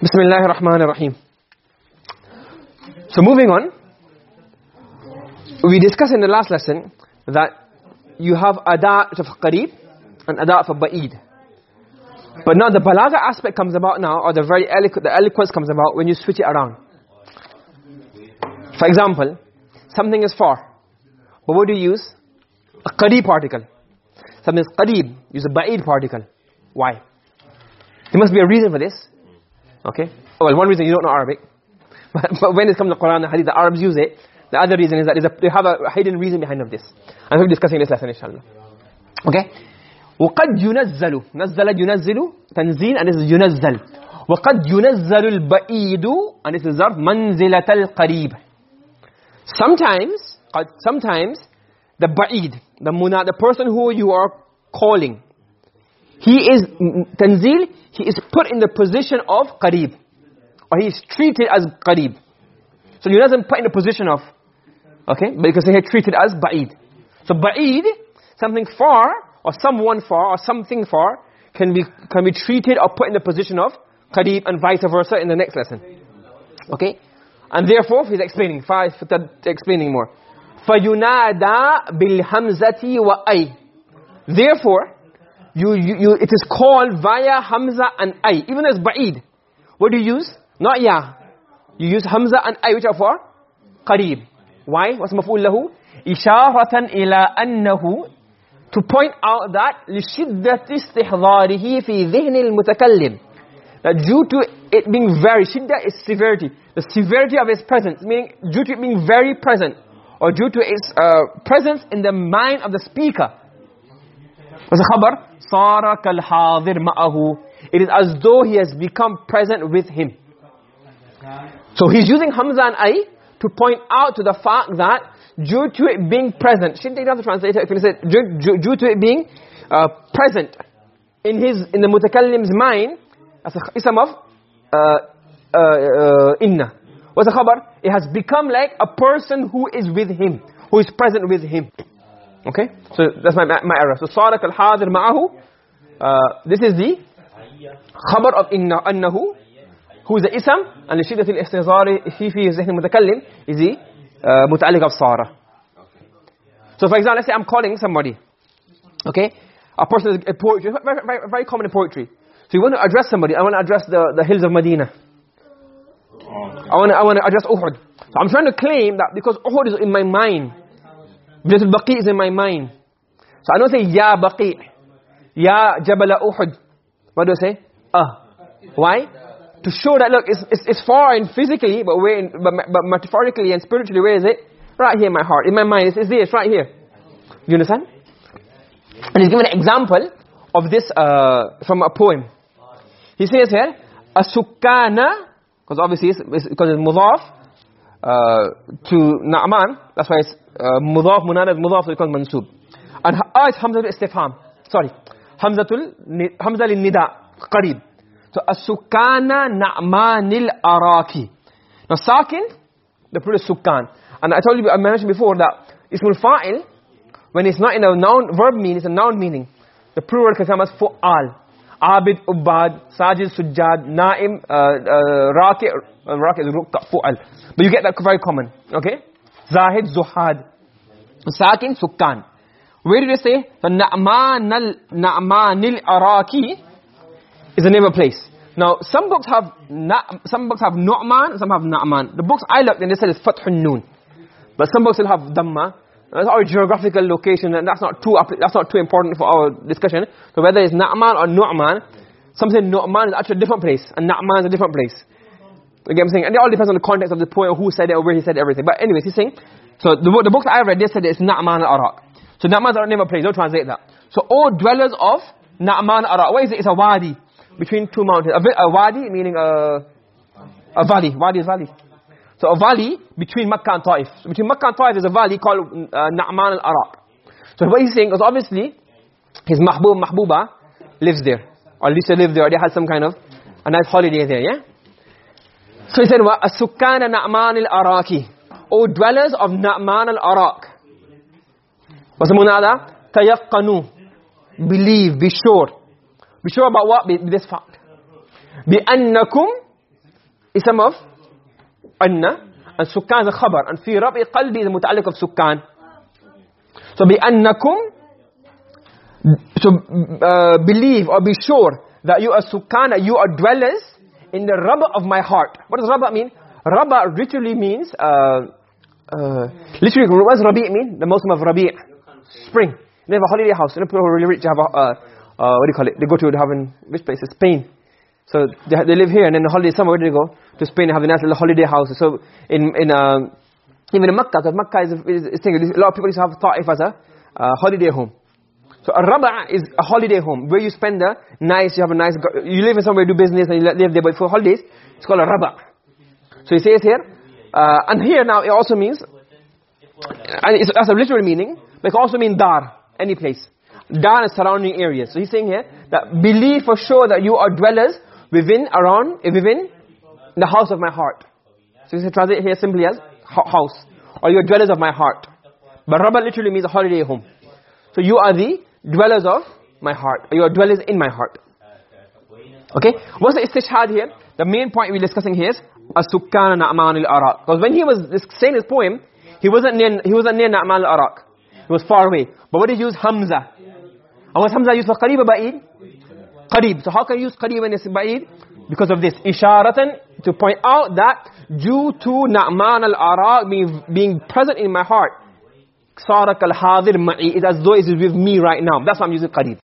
Bismillah ar-Rahman ar-Rahim. So moving on, we discussed in the last lesson that you have adat of qareeb and adat of ba'id. But now the balaga aspect comes about now, or the very eloquent, the eloquence comes about when you switch it around. For example, something is far, but what do you use? A qareeb particle. Something is qareeb, use a ba'id particle. Why? There must be a reason for this. Okay? Well, one reason you don't know Arabic. But, but when it comes to Quran and Hadith, the Arabs use it. The other reason is that a, they have a hidden reason behind of this. And we'll be discussing this lesson inshallah. Okay? وقد ينزل نزل ينزل تنزيل and this is ينزل وقد ينزل البعيد and this is ظرف منزلة القريب sometimes sometimes the ba'id the muna the person who you are calling he is tanzil he is put in the position of qareeb or he is treated as qareeb so he doesn't put in the position of okay because he is treated as ba'id. So ba'id something far or someone far or something far can be can be treated or put in the position of qareeb and vice versa in the next lesson. Okay? And therefore he's explaining. Five explaining more. Therefore you, you, you it is called via hamza and ay even as ba'id what do you use not ya you use hamza and ay which are for qareeb why what's maf'ul lahu isharatan ila annahu to point out that لشدة استحضاره في ذهن المتكلم that due to it being very shidda is severity the severity of its presence meaning due to it being very present or due to its uh, presence in the mind of the speaker What's the khabar? Sara kal hadir ma'ahu. It is as though he has become present with him. So he's using Hamza and Ai to point out to the fact that due to it being present, shouldn't take down the translator if you said due, due, due, to it being uh, present in his in the mutakallim's mind as a ism of uh, uh, uh, inna. What's the khabar? It has become like a person who is with him, who is present with him. okay so that's my my error so sarak al-hadir ma'ahu uh, this is the khabar of inna annahu who is the ism and لشدة الاستهزار في في ذهن المتكلم is the uh, متعلق of sara so for example let's say i'm calling somebody okay a person is a poetry very, very, very common in poetry so you want to address somebody i want to address the the hills of medina i want to i want to address uhud so i'm trying to claim that because uhud is in my mind because baqi is in my mind. So i don't say ya baqi. Ya jabal uhud. What do i say? Ah. Why? To show that look it's, it's, it's foreign physically but where in, but, but metaphorically and spiritually where is it? Right here in my heart. In my mind it's, it's right here. You understand? And he's given an example of this uh, from a poem. He says here asukana because obviously it's, it's, because it's mudhaf uh, to na'man. That's why it's uh, mudhaf munada is mudhaf so it mansub. And ah hamzatul istifham. Sorry. Hamzatul hamza lin nida. Qareeb so asukana na'manil araki. Now sakin the plural is sukan and i told you i mentioned before that ismul fa'il when it's not in a noun verb meaning it's a noun meaning. The plural can come as fu'al abid ubad sajid sujjad na'im uh, uh, raki fu'al. But you get that very common okay? Zahid zuhad. Sakin sukan where did they say? The na'manal na'manil araki is the name of a place. Now some books have na, some books have nu'man some have na'man. The books i looked and they said it's fathun nun. But some books will have dhamma that's our geographical location and that's not too that's not too important for our discussion. So whether it's na'man or nu'man some say is actually a different place and na'man is a different place. What i'm saying? And it all depends on the context of the poem who said it or where he said everything. But anyways he's saying so the, the books i read they said it's na'man al-araq so na'man is a name of place don't translate that. So all dwellers of na'man al-araq what is it? It's a wadi between two mountains. A, a wadi meaning a a valley. Wadi is valley so a valley between Makkah and Taif. So between Makkah and Taif there's a valley called uh, Na'man al-Araq. So what he's saying is obviously his mahbub mahbuba lives there. Or at least they live there or they had some kind of a nice holiday there, yeah? So he said, wa asukana Na'man al-Araki. O dwellers of Na'man al-Araq. What's the munada? Tayaqqanu. Believe, be sure. Be sure about what? Be, this fact. بِأَنَّكُمْ ism of anna and sukkan is a qalbi is a muta'alliq of so annakum so uh, believe or be sure that you are sukkan that you are dwellers in the raba of my heart. What does raba mean? Raba literally means uh, uh, literally what does rabi' mean? The muslim of rabi' spring. They have a holiday house. Are really rich have a uh, uh, what do you call it? They go to have in which place? Is spain so they, they live here and then the holiday summer where do they go to Spain and have a nice little holiday house. So in in um, even in Makkah, because Makkah is, is, is thing, a lot of people used to have Ta'if as a uh, holiday home. So a raba' is a holiday home where you spend the nice, you have a nice, you live in somewhere, do business and you live there, but for holidays, it's called a raba'. So he says here, uh, and here now it also means, and a literal meaning, but it also mean dar, any place. Dar is surrounding areas. So he's saying here that believe for sure that you are dwellers within, around, eh, within the house of my heart. So you can translate here simply as house. Or you are dwellers of my heart. But Rabba literally means a holiday home. So you are the dwellers of my heart. Or you are dwellers in my heart. Okay? What's the istishhad here? The main point we're discussing here is as-sukkan na'man al-araq. Because when he was saying this poem, he wasn't near he wasn't near Na'man al-araq. He was far away. But what did he use? Hamza. And Hamza used for qareeb or ba'id? Qareeb. So how can you use qareeb when it's ba'id? Because of this. Isharatan to point out that due to Na'man al-Araq being, being present in my heart, Sarak al-Hadir ma'i, it's as though it is with me right now. That's why I'm using qareeb.